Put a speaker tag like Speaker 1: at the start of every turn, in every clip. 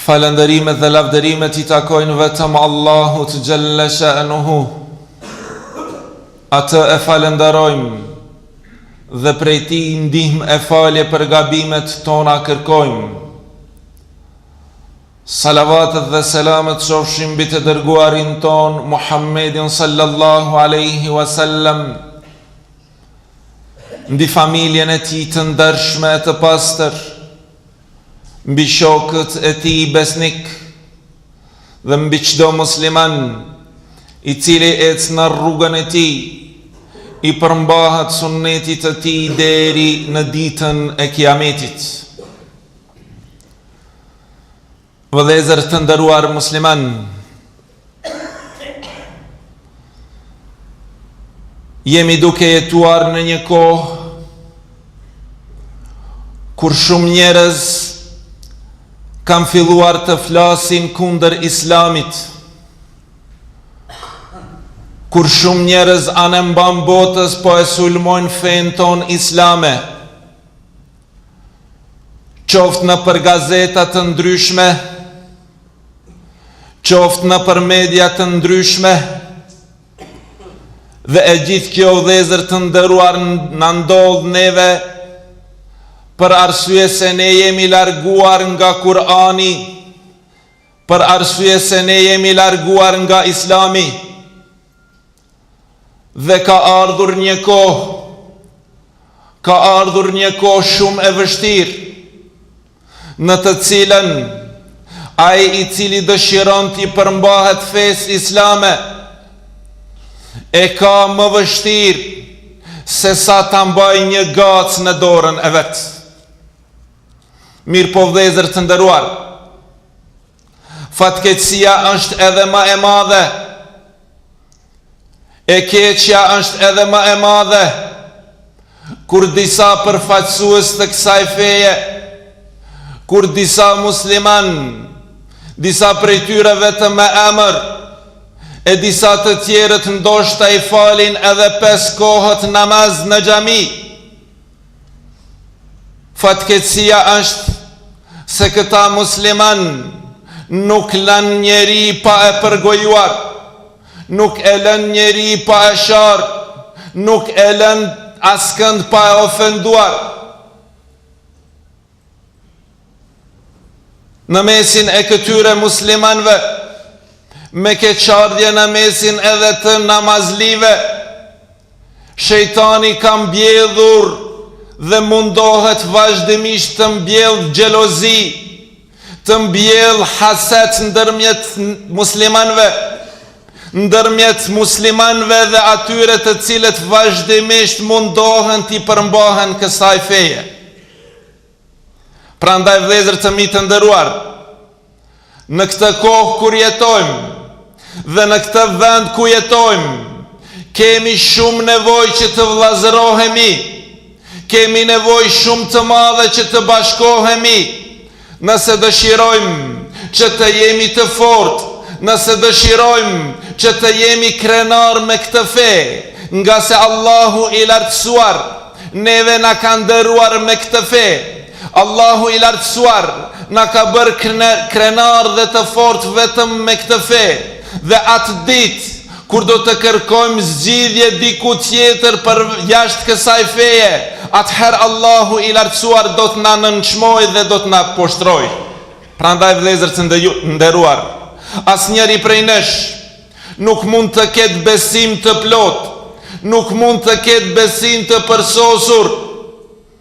Speaker 1: Falënderimet dhe lavdërimet i takojnë vetëm Allahut xhalla shanuhu. Atë e falënderojmë dhe prej tij ndihmë e falje për gabimet tona kërkojmë. Salavatet dhe selamet qofshin mbi të dërguarin tonë Muhammedin sallallahu alaihi wasallam. mbi familjen e tij të ndershme e të pastër, mbi shokët e tij besnikë dhe mbi çdo musliman i cili ecë në rrugën e tij, i përmbahet sunnetit të tij deri në Ditën e Kiametit. Vëllezër të nderuar musliman, jemi duke jetuar në një kohë kur shumë njerëz kanë filluar të flasin kundër islamit, kur shumë njerëz anembanë botës po e sulmojnë fenë tonë islame, qoftë nëpër gazeta të ndryshme, qoftë nëpër media të ndryshme, dhe e gjithë kjo vëllezër të nderuar na ndodh neve për arsye se ne jemi larguar nga Kur'ani, për arsye se ne jemi larguar nga Islami. Dhe ka ardhur një kohë, ka ardhur një kohë shumë e vështirë, në të cilën ai i cili dëshiron t'i përmbahet fesë islame, e ka më vështirë se sa ta mbajë një gacë në dorën e vet. Mirëpo vëllezër të nderuar, Fatkeqësia është edhe më e madhe. E keqja është edhe më e madhe. Kur disa përfaqësues të kësaj feje, kur disa musliman, disa prej tyre vetëm me emër, e disa të tjerët ndoshta i falin edhe pesë kohët namaz në xhami, Fatkeqësia është se këta musliman nuk lënë njeri pa e përgojuar, nuk e lënë njeri pa e sharë, nuk e lënë askënd pa e ofenduar. Në mesin e këtyre muslimanve, me keqardhje në mesin edhe të namazlive, shejtani ka mbjellur dhe mundohet vazhdimisht të mbjell xhelozi, të mbjell haset ndërmjet muslimanve, ndërmjet muslimanve dhe atyre të cilët vazhdimisht mundohen t'i përmbahen kësaj feje. Prandaj vëllezër të mi të nderuar, në këtë kohë kur jetojmë dhe në këtë vend ku jetojmë, kemi shumë nevojë që të vëllazërohemi. Kemi nevojë shumë të madhe që të bashkohemi. Nëse dëshirojmë që të jemi të fortë, nëse dëshirojmë që të jemi krenarë me këtë fe, ngase Allahu i Lartësuar neve na ka nderuar me këtë fe, Allahu i Lartësuar na ka bërë krenarë dhe të fortë vetëm me këtë fe, dhe atë ditë, Kur do të kërkojmë zgjidhje diku tjetër përjashtë kësaj feje, atëherë Allahu i Lartësuar do të na nënçmojë dhe do të na poshtrojë. Prandaj, vëllezër të nderuar, asnjëri prej nesh nuk mund të ketë besim të plotë, nuk mund të ketë besim të përsosur,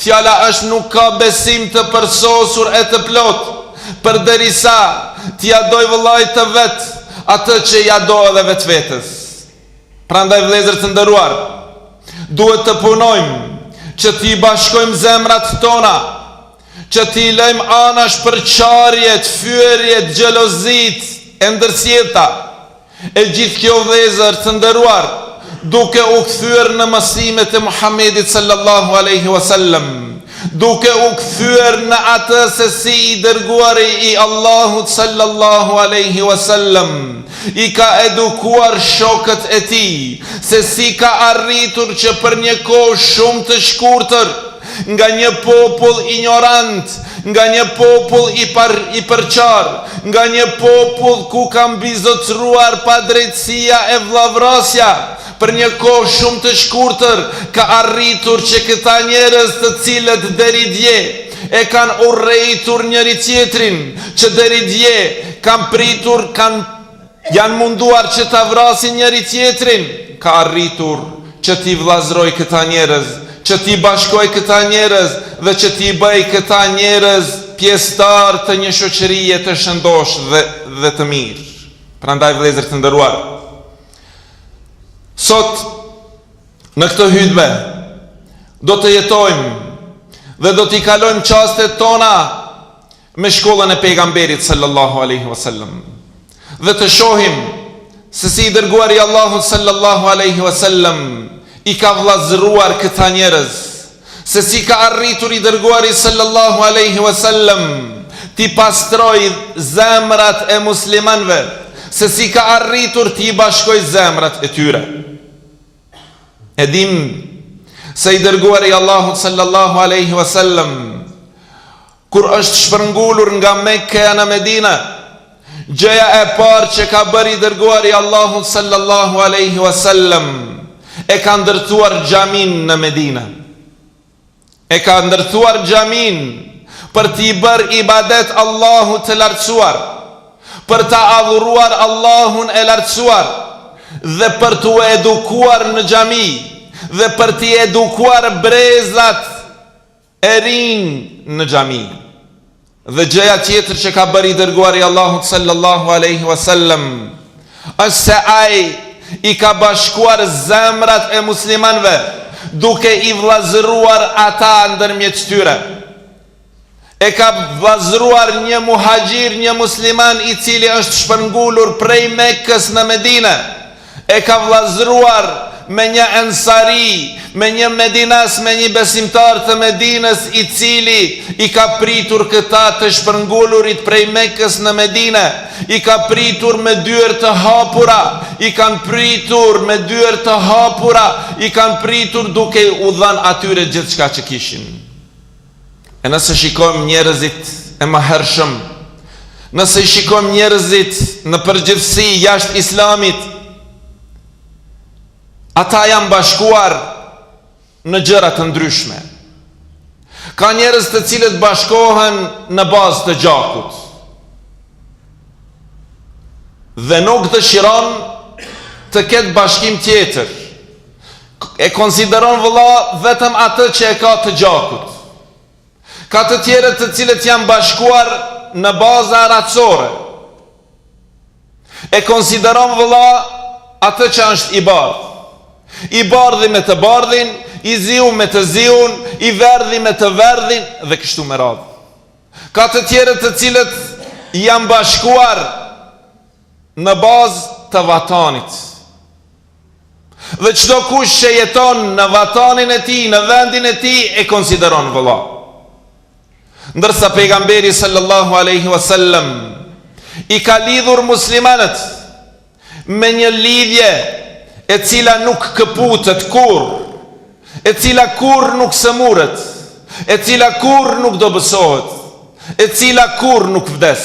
Speaker 1: Fjala është nuk ka besim të përsosur e të plotë, përderisa t'ia dojë vëllait të vet atë që ia do edhe vetvetes. Prandaj vëllezër të nderuar, duhet të punojmë që t'i bashkojmë zemrat tona, që t'i lëjmë anash përçarjet, fyerjet, xhelozitë e ndërsjellta. E gjithë kjo vëllezër të nderuar duke u kthyer në mësimet e Muhamedit sallallahu alejhi wa sallam, duke u kthyer në atë se si i Dërguari i Allahut sallallahu alejhi wa sallam i ka edukuar shokët e tij, se si ka arritur që për një kohë shumë të shkurtër, Nga një popull injorant, nga një popull i pa i përçarë, nga një popull ku ka mbizotëruar padrejtësia e vllavrasja, për një kohë shumë të shkurtër ka arritur që këta njerëz të cilët deri dje e kanë urrejtur njëri-tjetrin, që deri dje kanë pritur kanë Janë munduar që ta vrasin njëri tjetrin, ka arritur që t'i vëllazërojë këta njerëz, që t'i bashkojë këta njerëz dhe që t'i bëjë këta njerëz pjesëtarë të një shoqërie të shëndoshë dhe dhe të mirë. Prandaj vëllezër të nderuar, sot në këtë hutbe do të jetojmë dhe do t'i kalojmë çastet tona me shkollën e Pejgamberit sallallahu alejhi wa sallam dhe të shohim se si i dërguari i Allahut sallallahu alejhi wa sallam i ka vllazëruar këta njerëz, se si ka arritur i dërguari sallallahu alejhi wa sallam t'i pastrojë zemrat e muslimanëve, se si ka arritur t'i bashkojë zemrat e tyre. E dimë se i dërguari i Allahut sallallahu alejhi wa sallam Kur është shpërngulur nga Mekkeja në Medine, gjëja e parë që ka bërë i Dërguari i Allahut sallallahu alejhi wa sallam, e ka ndërtuar xhaminë në Medine. E ka ndërtuar xhaminë për t'i bërë ibadet Allahut të Lartësuar, për ta adhuruar Allahun e Lartësuar dhe për t'u edukuar në xhami dhe për t'i edukuar brezat e rinj në xhami. Dhe gjëja tjetër që ka bërë i Dërguari i Allahut sallallahu alejhi wa sallam është se ai i ka bashkuar zemrat e muslimanëve duke i vëllazëruar ata ndërmjet tyre. E ka vëllazëruar një muhaxhir, një musliman i cili është shpërngulur prej Mekës në Medine, E ka vllazëruar me një Ensari, me një Medinas, me një besimtar të Medinës i cili i ka pritur këta të shpërngulurit prej Mekës në Medine, i ka pritur me dyer të hapura, i kanë pritur me dyer të hapura, i kanë pritur duke u dhënë atyre gjithçka që kishin. E nëse shikojmë njerëzit e mëhershëm, nëse i shikojmë njerëzit në përgjithësi jashtë islamit, ata janë bashkuar në gjëra të ndryshme. Ka njerëz të cilët bashkohen në bazë të gjakut. Dhe nuk dëshiron të ketë bashkim tjetër. E konsideron vëlla vetëm atë që e ka të gjakut. Ka të tjerë të cilët janë bashkuar në baza racore. E konsideron vëlla atë që është i bardhë. I bardhi me të bardhin, i ziu me të ziun, i verdhi me të verdhin dhe kështu me radhë. Ka të tjerë të cilët janë bashkuar në bazë të vatanit. Dhe çdo kush që jeton në vatanin e tij, në vendin e tij e konsideron vëlla. Ndërsa Pejgamberi sallallahu alejhi wa sallam i ka lidhur muslimanët me një lidhje e cila nuk këputet kurrë, e cila kurrë nuk sëmuret, e cila kurrë nuk dobësohet, e cila kurrë nuk vdes.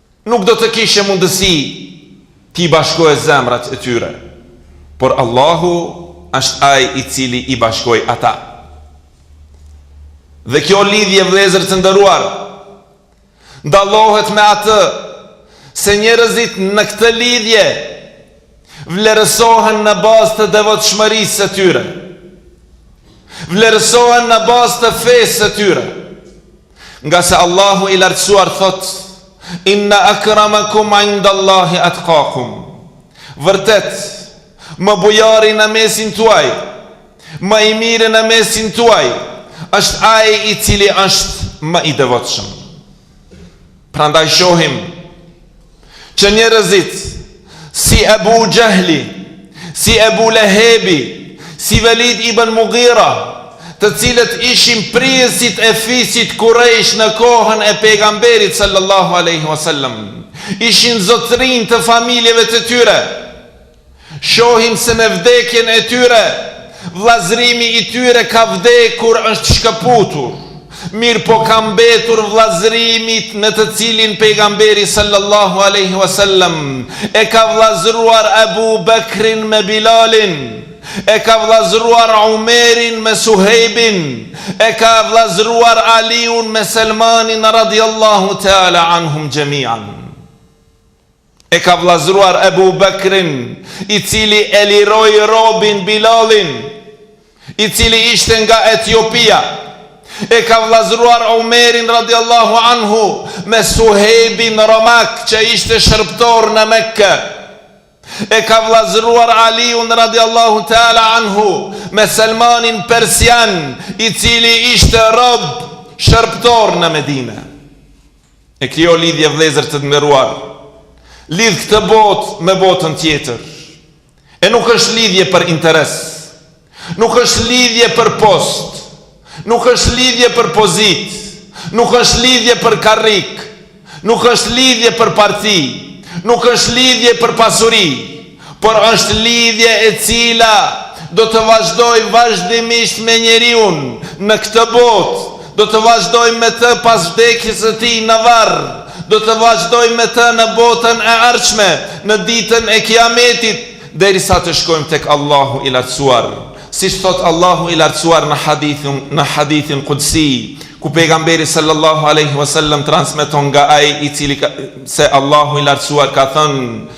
Speaker 1: nuk do të kishe mundësi t'i bashkoje zemrat e tyre, por Allahu është Ai i Cili i bashkoi ata. Dhe kjo lidhje, vëllezër të nderuar, dallohet me atë se njerëzit në këtë lidhje vlerësohen në bazë të devotshmërisë së tyre, vlerësohen në bazë të fesë së tyre. Ngase Allahu i Lartësuar thotë, Inna akramakum indallahi atqakum. Vërtet, më bujari në mesin tuaj, më i miri në mesin tuaj, është ai i cili është më i devotshëm. Prandaj shohim, që njerëzit si Ebu Xhehli, si Ebu Lehebi, si Velid Ibn Mugira, të cilët ishin prijësit e fisit Kurejsh në kohën e Pejgamberit sallallahu alejhi wasallam, ishin zotërinj të familjeve të tyre. Shohim se me vdekjen e tyre, vëllazërimi i tyre ka vdekur, është shkëputur. Mirëpo ka mbetur vëllazërimi në të cilin Pejgamberi sallallahu alejhi ue sellem e ka vëllazëruar Ebu Bekrin me Bilalin, e ka vëllazëruar Umerin me Suhejbin, e ka vëllazëruar Aliun me Selmanin radijallahu teala anhum xhemian. E ka vëllazëruar Ebu Bekrin, i cili e liroi robin Bilalin, i cili ishte nga Etiopia. E ka vëllazëruar Omerin radijallahu anhu me Suhejbin romak, që ishte shërbëtor në Mekë. E ka vëllazëruar Aliun radijallahu teala anhu me Selmanin persian, i cili ishte rob, shërbëtor në Medinë. E kjo lidhje vëllezër të nderuar, lidh këtë botë me botën tjetër. E nuk është lidhje për interes. Nuk është lidhje për post. Nuk është lidhje për pozit. Nuk është lidhje për karrik. Nuk është lidhje për parti. Nuk është lidhje për pasuri. Por është lidhje e cila do të vazhdojë vazhdimisht me njeriun në këtë botë, do të vazhdojë me të pas vdekjes së tij në varr, do të vazhdojë me të në botën e ardhshme, në ditën e Kijametit, derisa të shkojmë tek Allahu i Lartësuar. Siç thotë Allahu i Lartësuar në hadithin në hadithin Kudsi, ku Pejgamberi sallallahu alejhi wasallam transmeton nga Ai i cili ka se Allahu i Lartësuar ka thënë,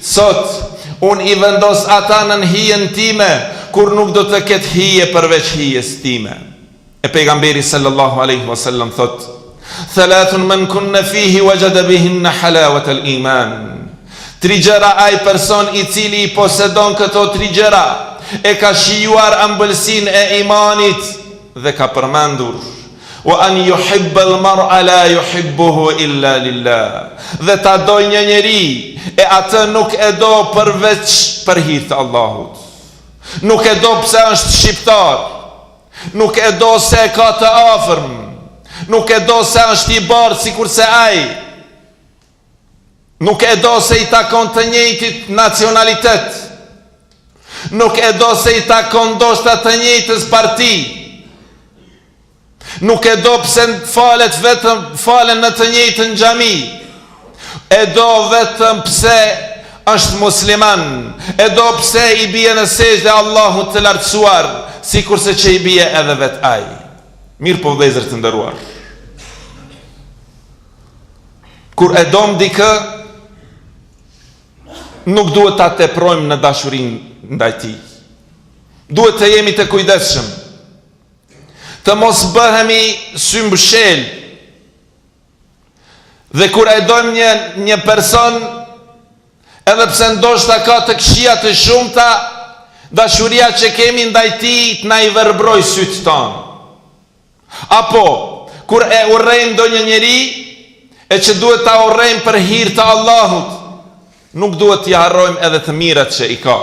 Speaker 1: Sot, Unë i vendos ata nën hijen time, kur nuk do të ketë hije përveç hijes time. E Pejgamberi sallallahu alejhi wa sallam thotë, Thalathun men kunna fihi wajada bihinna halawat al iman. Tri gjëra ai person i cili i posedon këto tri gjëra, e ka shijuar ambëlsinë e imanit dhe ka përmendur, Wa an yuhibba al mar'a la yuhibbuhu illa lillah, dhe ta dojë një njeri, e atë nuk e do përveç për hir të Allahut. Nuk e do pse është shqiptar, nuk e do se e ka të afërm, nuk e do se është i bardhë sikurse ai. Nuk e do se i takon të njëjtit nacionalitet. Nuk e do se i takon ndoshta të njëjtës parti. Nuk e do pse falet vetëm falen në të njëjtën xhami. E do vetëm pse është musliman, e do pse i bie në sexhde Allahut të lartësuar, sikurse që i bie edhe vetë ai. Mirëpo vëllezër të nderuar. Kur e domë dikë, nuk duhet ta teprojmë në dashurinë ndaj tij. Duhet të jemi të kujdesshëm, të mos bëhemi symbshelë, dhe kur e domë një, një person, edhe pse ndoshta ka të këqija të shumta, dashuria që kemi ndaj tij të na i verbrojë sytë tonë. Apo, kur e urrejmë ndonjë njeri, e që duhet ta urrejmë për hir të Allahut, nuk duhet t'i harrojmë edhe të mirat që i ka.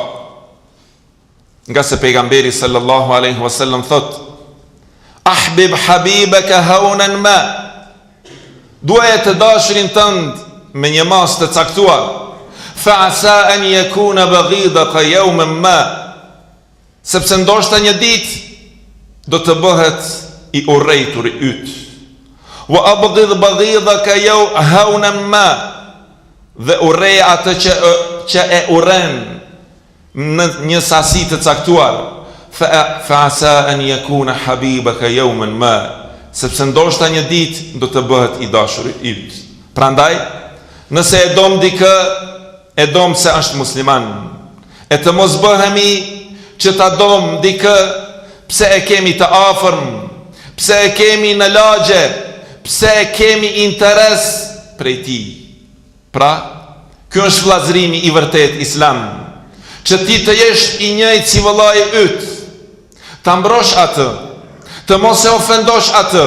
Speaker 1: Ngase Pejgamberi sallallahu alejhi wa sallam thotë: Ahbib habibaka hawnan ma. Duaje të dashurin tënd me një masë të caktuar. Fa asa an yakuna baghidaka yawman ma. Sepse ndoshta një ditë do të bëhet i urrejturi yt. Wa abghidh baghidhaka hawnan ma dhe urreje atë që që e urren në një sasi të caktuar, fa asa an yakuna habibaka yawman ma, sepse ndoshta një ditë do të bëhet i dashuri yt. Prandaj, nëse e domë dikë, E domë se është musliman e të mos bëhemi që ta domë dikë pse e kemi të afërm, pse e kemi në lagje, pse e kemi interes prej tij. Pra, ky është vëllazërimi i vërtetë islam, që ti të jesh i njëjtë si vëllai yt, ta mbrosh atë, të mos e ofendosh atë,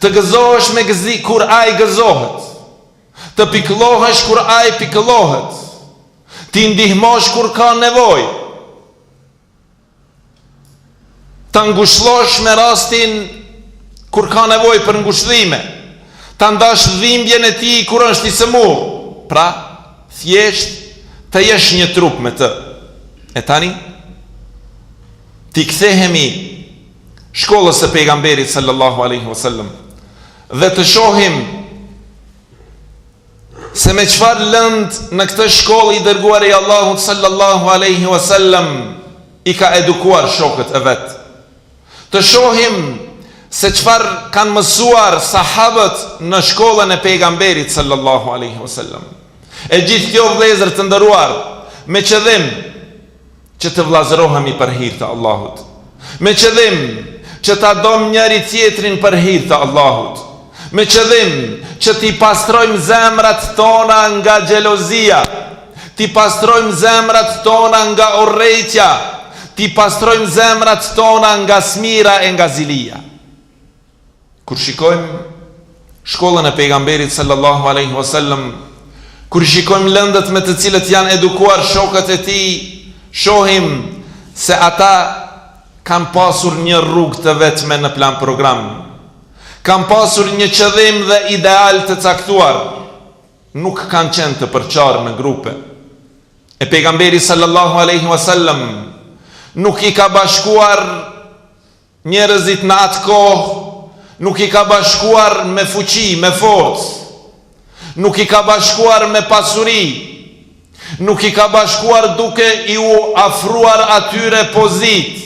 Speaker 1: të gëzohesh me gëzi kur ai gëzohet. Të pikëllohesh kur ai pikëllohet. T'i ndihmosh kur ka nevojë. Ta ngushëllosh me rastin kur ka nevojë për ngushëllime. Ta ndash dhimbjen e tij kur është i sëmurë. Pra, thjesht të jesh një trup me të. E tani t'i kthehemi shkollës së Pejgamberit sallallahu alejhi wasallam. Dhe të shohim se me çfarë lëndë në këtë shkollë i Dërguari i Allahut sallallahu alejhi ue sellem i ka edukuar shokët e vet. Të shohim se çfarë kanë mësuar sahabët në shkollën e Pejgamberit sallallahu alejhi ue sellem. E gjithë kjo vëllezër të nderuar me qëllim Që të vëllazërohemi për hir të Allahut. Me qëllim, që ta domë njëri-tjetrin për hir të Allahut. Me qëllim, që t'i pastrojmë zemrat tona nga xhelozia, t'i pastrojmë zemrat tona nga urrejtja, t'i pastrojmë zemrat tona nga smira e nga zilia. Kur shikojmë Shkollën e Pejgamberit sallallahu alejhi wa sallam, kur shikojmë lëndët me të cilët janë edukuar shokët e tij, shohim se ata kanë pasur një rrugë të vetme në plan-program. Kanë pasur një qëllim dhe ideal të caktuar. Nuk kanë qenë të përçarë në grupe. E Pejgamberi sallallahu alejhi wa sallam nuk i ka bashkuar Njerëzit në atë kohë nuk i ka bashkuar me fuqi, me forcë. Nuk i ka bashkuar me pasuri. Nuk i ka bashkuar duke iu afruar atyre pozitë.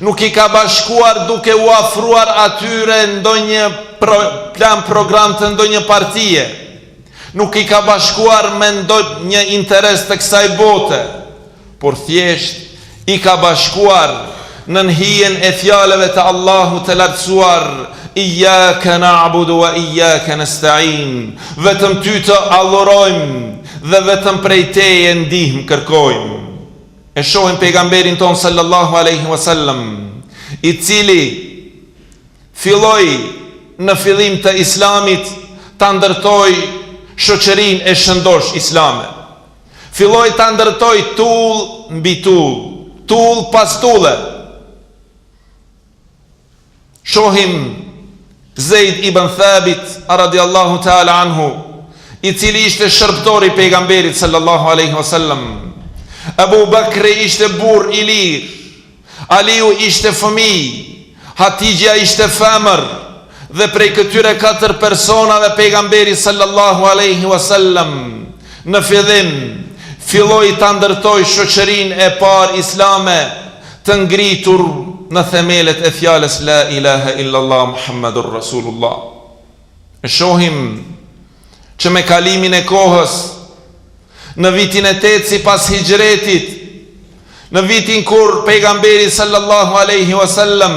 Speaker 1: Nuk i ka bashkuar duke u afruar atyre ndonjë plan program të ndonjë partie. Nuk i ka bashkuar me ndonjë interes të kësaj bote. por thjesht i ka bashkuar nën hijen e fjalëve të Allahut të Lartësuar, Iyake na'budu wa iyake nesta'in, Vetëm Ty të adhurojmë dhe vetëm prej Teje ndihmë kërkojmë. E shohim Pejgamberin tonë sallallahu alejhi wa sallam, i cili filloi në fillim të Islamit ta ndërtojë shoqërinë e shëndoshë islame. Filloi ta ndërtojë tullë mbi tullë, tullë pas tulle. Shohim Zejd ibn Thabit radijallahu ta'ala anhu, i cili ishte shërbëtor i Pejgamberit sallallahu alejhi wasallam. Abu Bakri ishte burrë i lirë, Aliu ishte fëmijë, Hatixhja ishte femër, dhe prej këtyre katër personave Pejgamberi sallallahu alejhi ue sellem në fillim filloi ta ndërtojë shoqërinë e parë islame të ngritur në themelet e fjalës La ilahe illallah Muhammedun Rasulullah. E shohim që me kalimin e kohës, në vitin e tetë sipas Hijretit, në vitin kur Pejgamberi sallallahu alejhi wa sallam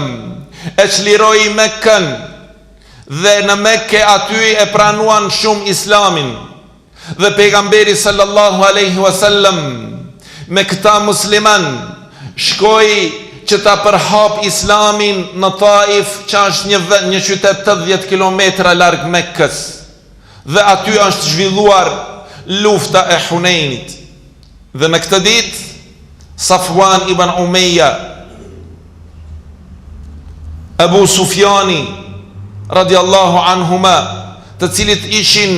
Speaker 1: e çliroi Mekën dhe në Mekë aty e pranuan shumë Islamin dhe Pejgamberi sallallahu alejhi wa sallam Me këta musliman shkoi që ta përhapë Islamin në Taif që është një vend, një qytet tetëdhjetë kilometra larg Mekës dhe aty është zhvilluar lufta e Hunejnit. Dhe me këtë ditë Safwan ibn Umeja, Ebu Sufjani, radijallahu anhuma, të cilit ishin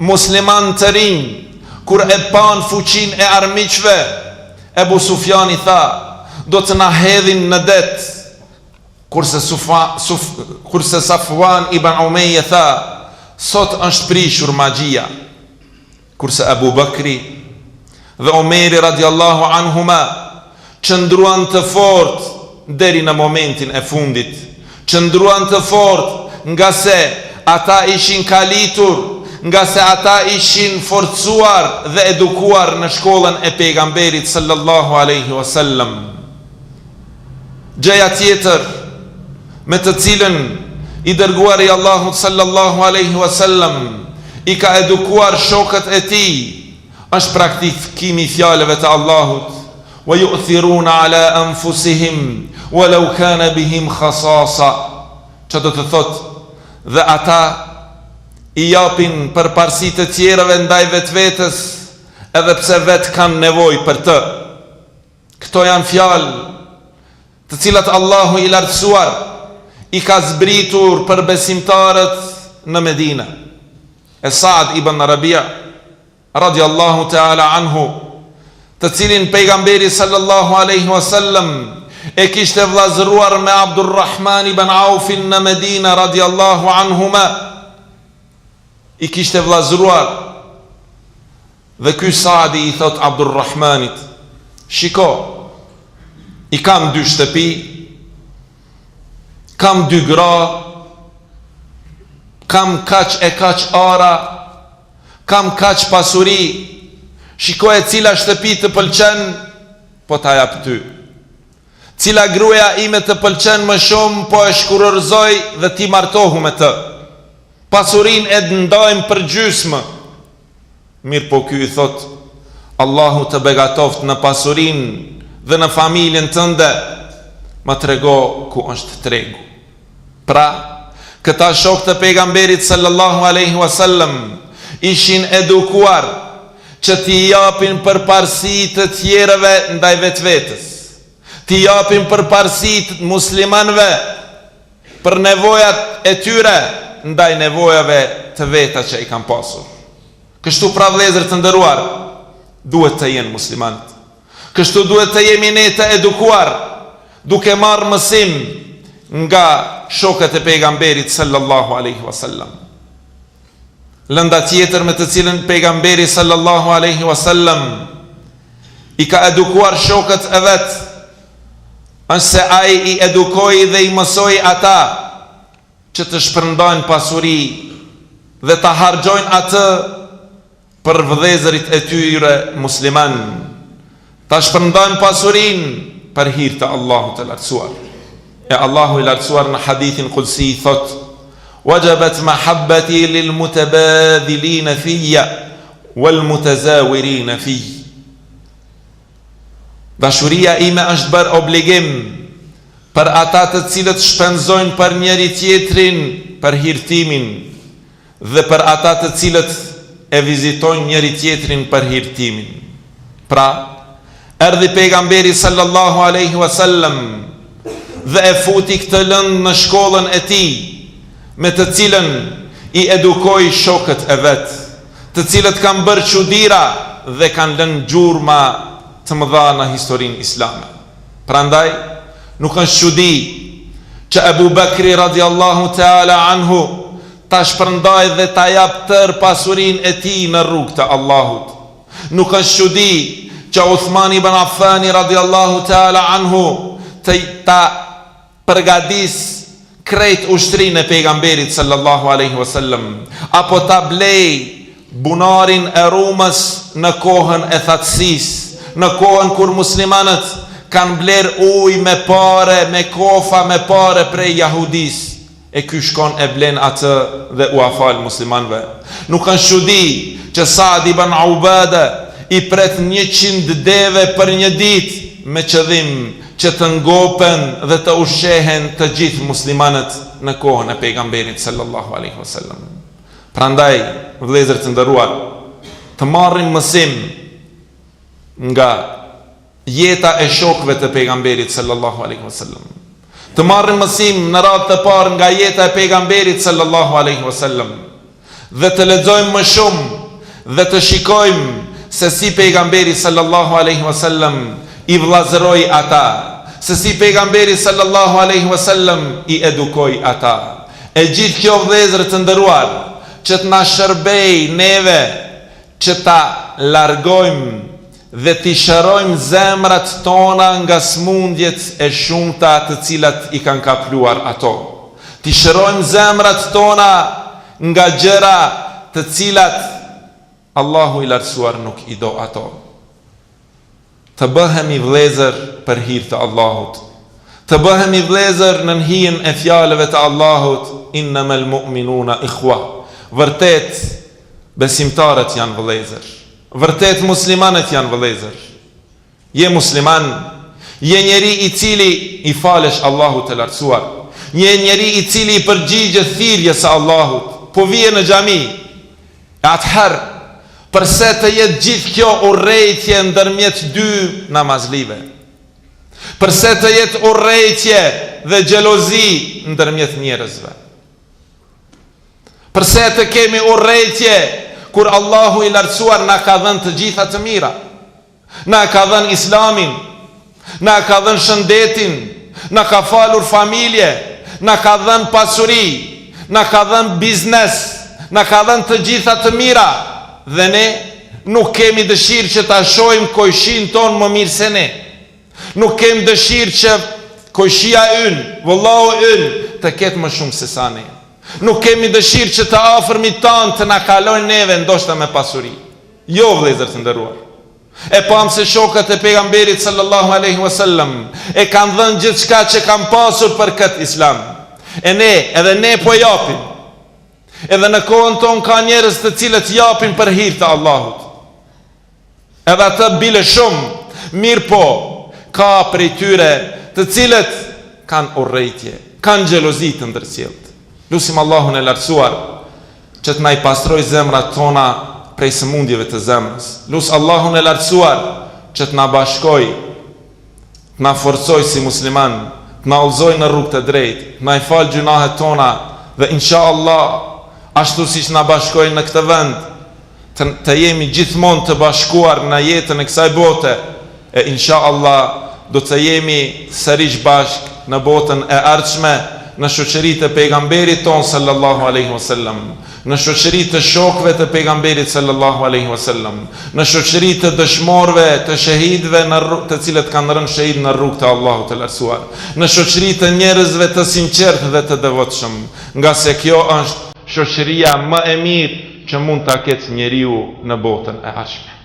Speaker 1: muslimanë të rinj, kur e panë fuqinë e armiqve, Ebu Sufjani tha, Do të na hedhin në det. Kurse Kurse Safwan ibn Umeyje tha, Sot është prishur magjia. Kurse Abu Bakri dhe Omeri radijallahu anhuma qëndruan të fortë deri në momentin e fundit. Qëndruan të fortë ngase ata ishin kalitur, ngase ata ishin forcuar dhe edukuar në shkollën e Pejgamberit sallallahu alejhi wasallam. Gjëja tjetër me të cilën i Dërguari i Allahut sallallahu alejhi wa sallam i ka edukuar shokët e tij është praktikimi i fjalëve të Allahut, Wa yu'thiruna 'ala anfusihim wa law kana bihim khasasa, çka do të thotë, Dhe ata i japin përparësi të tjerëve ndaj vetvetes edhe pse vetë kanë nevojë për të. Këto janë fjalë të cilat Allahu i Lartësuar i ka zbritur për besimtarët në Medina. E Sa'd ibn Rabi', radijallahu teala anhu, të cilin Pejgamberi sallallahu alejhi wa sallem e kishte vëllazëruar me Abdurrahman ibn Aufin në Medina radijallahu anhuma, i kishte vëllazëruar, Dhe ky Sa'di i thotë Abdurrahmanit, Shiko, i kam dy shtëpi, kam dy gra, kam kaq e kaq ara, kam kaq pasuri, shiko e cila shtëpi të pëlqen, po ta jap ty. Cila gruaja ime të pëlqen më shumë, po e shkurorëzoj dhe ti martohu me të. Pasurinë e ndajmë përgjysmë. Mirëpo ky i thotë, Allahu të begatoftë në pasurinë dhe në familjen tënde, më trego ku është tregu. Pra, këta shokë të Pejgamberit sallallahu alejhi ue sellem ishin edukuar që t'i japin përparësi të tjerëve ndaj vetvetes, t'i japin përparësi muslimanëve për nevojat e tyre ndaj nevojave të veta që i kanë pasur. Kështu pra vëllezër të nderuar duhet të jenë muslimanët. Kështu duhet të jemi ne të edukuar duke marrë mësim nga shokët e Pejgamberit sallallahu alejhi wasallam. Lënda tjetër me të cilën Pejgamberi sallallahu alejhi wa sallam i ka edukuar shokët e vet, është se ai i edukoi dhe i mësoi ata që të shpërndajnë pasuri dhe ta harxhojnë atë Për vëllezërit e tyre muslimanë, ta shpërndajnë pasurinë për hir të Allahut të Lartësuar. E Allahu i Lartësuar në Hadithin Kudsi thotë, Wajabat mahabbati lil-mutabadhilina fiyya wal-mutazawirina fiy. Dashuria ime është bërë obligim për ata të cilët shpenzojnë për njëri-tjetrin për hir timin. Dhe për ata të cilët e vizitojnë njëri-tjetrin për hir tim. Pra, erdhi Pejgamberi sallallahu alejhi ue sellem dhe e futi këtë lëndë në shkollën e tij, me të cilën i edukoi shokët e vet, të cilët kanë bërë çudira dhe kanë lënë gjurma të mëdha në historinë islame. Prandaj, nuk është çudi që Ebu Bekri radijallahu teala anhu ta shpërndajë dhe ta japë tërë pasurinë e tij në rrugë të Allahut. Nuk është çudi që Uthmani ibn Affani radijallahu teala anhu të ta përgatisë krejt ushtrinë e Pejgamberit sallallahu alejhi ve sellem apo ta blejë bunarin e Rumës në kohën e thatësisë, në kohën kur muslimanët kanë blerë ujë me pare, me kofa me pare prej jahudisë, e ky shkon e blen atë dhe ua fal muslimanëve. Nuk është çudi që Sa'd ibn Ubada i pret njëqind deve për një ditë me qëllim që të ngopen dhe të ushqehen të gjithë muslimanët në kohën e Pejgamberit sallallahu alejhi ve sellem. Prandaj, vëllezër të nderuar, të marrim mësim nga jeta e shokëve të Pejgamberit sallallahu alejhi ve sellem. Të marrim mësim në radhë të parë nga jeta e Pejgamberit sallallahu alejhi ve sellem. dhe të lexojmë më shumë dhe të shikojmë se si Pejgamberi sallallahu alejhi wa sellem i vëllazëroi ata, se si Pejgamberi sallallahu alejhi wa sellem i edukoi ata. E gjithë kjo vëllezër të nderuar që të na shërbejë neve që ta largojmë dhe t'i shërojmë zemrat tona nga sëmundjet e shumta të cilat i kanë kapluar ato, t'i shërojmë zemrat tona nga gjëra të cilat Allahu i Lartësuar nuk i do ato. Të bëhemi vëllezër për hir të Allahut, të bëhemi vëllezër nën hijen e fjalëve të Allahut, Innamal mu'minuna ikhwa, Vërtet, besimtarët janë vëllezër. Vërtet muslimanët janë vëllezër. Je musliman, je njeri i cili i falesh Allahut të Lartësuar, je njeri i cili i përgjigjesh thirrjes së Allahut, po vjen në xhami, e atëherë përse të jetë gjithë kjo urrejtje ndërmjet dy namazlive? Përse të jetë urrejtje dhe xhelozi ndërmjet njerëzve? Përse të kemi urrejtje kur Allahu i Lartësuar na ka dhënë të gjitha të mira? Na ka dhënë Islamin, na ka dhënë shëndetin, na ka falur familje, na ka dhënë pasuri, na ka dhënë biznes, na ka dhënë të gjitha të mira dhe ne nuk kemi dëshirë që ta shohim kojshin tonë më mirë se ne. Nuk kemi dëshirë që kojshia ynë, vëllau ynë, të ketë më shumë se sa ne. Nuk kemi dëshirë që të afërmit tanë të na kalojnë neve ndoshta me pasuri. Jo, vëllezër të nderuar. E pamë se shokët e Pejgamberit sallallahu alejhi ve sellem e kanë dhënë gjithçka që kanë pasur për këtë Islam. E ne, edhe ne po japim. Edhe në kohën tonë ka njerëz të cilët japin për hir të Allahut. Edhe atë bile shumë, mirëpo ka prej tyre të cilët kanë urrejtje, kanë xhelozi të ndërsjelltë. Lusim Allahun e Lartësuar që të na i pastrojë zemrat tona prej sëmundjeve të zemrës. Lus Allahun e Lartësuar që të na bashkojë të na forcojë si musliman, të na udhëzojë në rrugë të drejtë, të na i falë gjynahet tona dhe insha Allah ashtu siç na bashkoi në këtë vend të të jemi gjithmonë të bashkuar në jetën e kësaj bote e insha Allah do të jemi sërish bashkë në botën e ardhshme në shoqëri të pejgamberit tonë sallallahu alejhi wasallam. në shoqëri të shokëve të Pejgamberit sallallahu alejhi ve sellem, në shoqëri të dëshmorëve, të shehidëve në rrugë, të cilët kanë rënë shehidë në rrugë të Allahut të Lartësuar, në shoqëri të njerëzve të sinqertë dhe të devotshëm, ngase kjo është shoqëria më e mirë që mund ta ketë njeriu në botën e ardhshme.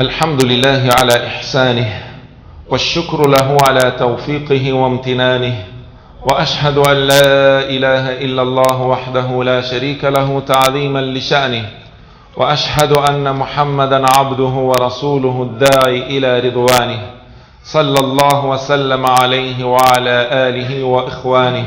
Speaker 1: الحمد لله على إحسانه والشكر له على توفيقه وامتنانه وأشهد أن لا إله إلا الله وحده لا شريك له تعظيما لشأنه وأشهد أن محمدا عبده ورسوله الداعي إلى رضوانه صلى الله وسلم عليه وعلى
Speaker 2: آله وإخوانه